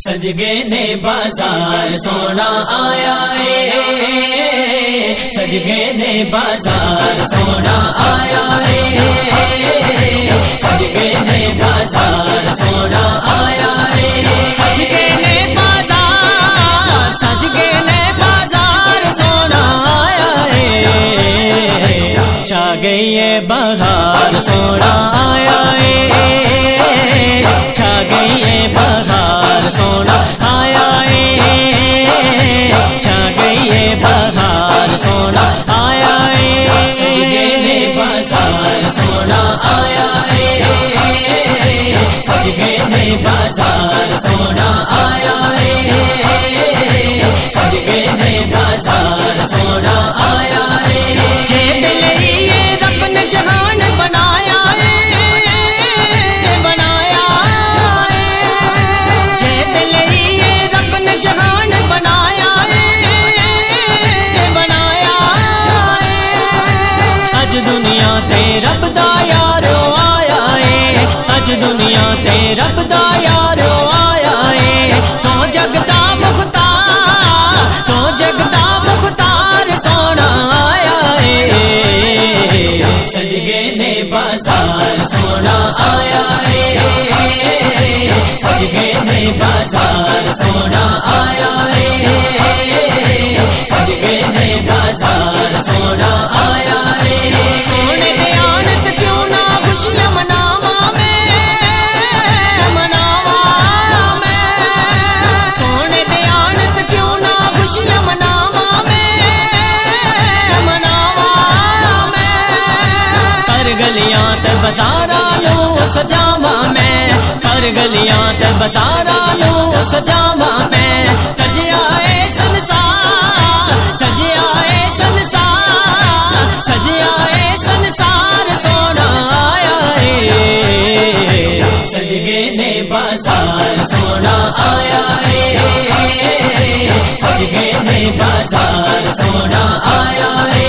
सज गए ने बाज़ार सोना आया है। सज गए ने बाज़ार सोना आया है। सज गए ने बाज़ार सोना आया है। सज गए ने बाज़ार सज गए ने बाज़ार सोना आया है। छा गई है बहार सोना आया बाज़ार सोना आया है सज गए ने बाज़ार सोना आया है सज गए ने बाज़ार सोना आया अज दुनिया ते रब दा यारो आया है। तो जगदा मुख्तार तो जगदा मुख्तार सोना आया है। सज गए ने बाज़ार सोना आया है। सज गए ने बाज़ार सोना आया है। सज गए ने बाज़ार सोना आया बाजारा लो सजावा मैं। कर गलियाँ ते बाजारा लो सजावा मैं। सजिया ए संसार सजिया ए संसार सजिया ए संसार, सोना आया है सज गए ने बाज़ार, सोना आया है सज गए ने बाज़ार, सोना आया है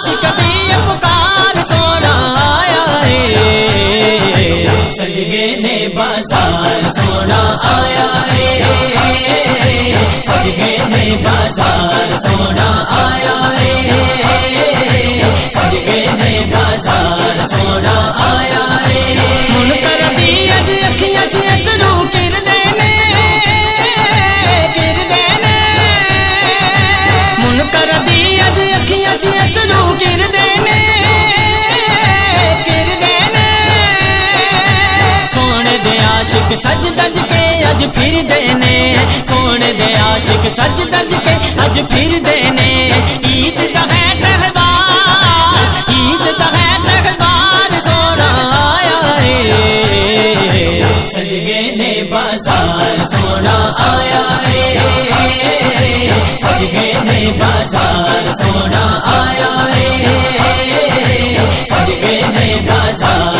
आशिक ये पुकार सोना आया है। सज गए ने बाज़ार सोना आया है। सज गए ने बाज़ार सोना आया है। सज गए ने बाज़ार सोना आया है। मुन कर दी अज अखियाँ आशिक सज सज के अज फिर देने। सोने दे आशिक सज सज के अज फिर देने। ईद दा है त्योहार ईद दा है त्योहार सोना आया है। सज गए ने बाज़ार, सोना आया है। सज गए ने बाज़ार, सोना आया है। सज गए ने बाज़ार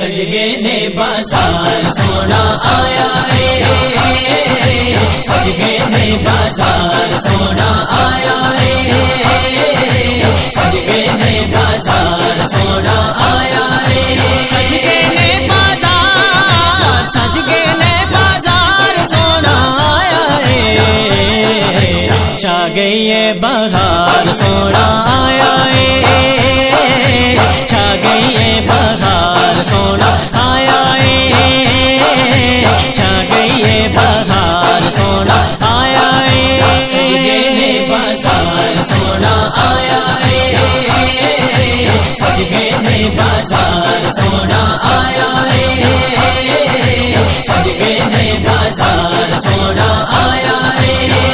सज गए ने बाज़ार सोना आया है। सज गए ने बाज़ार सोना आया है। सज गए ने बाज़ार सोना आया है। सज गए ने बाज़ार सज गए ने बाज़ार सोना आया है। छा गई है बाज़ार सोना आया है। बाज़ार सोना आया है। सज गए बाज़ार सोना आया है।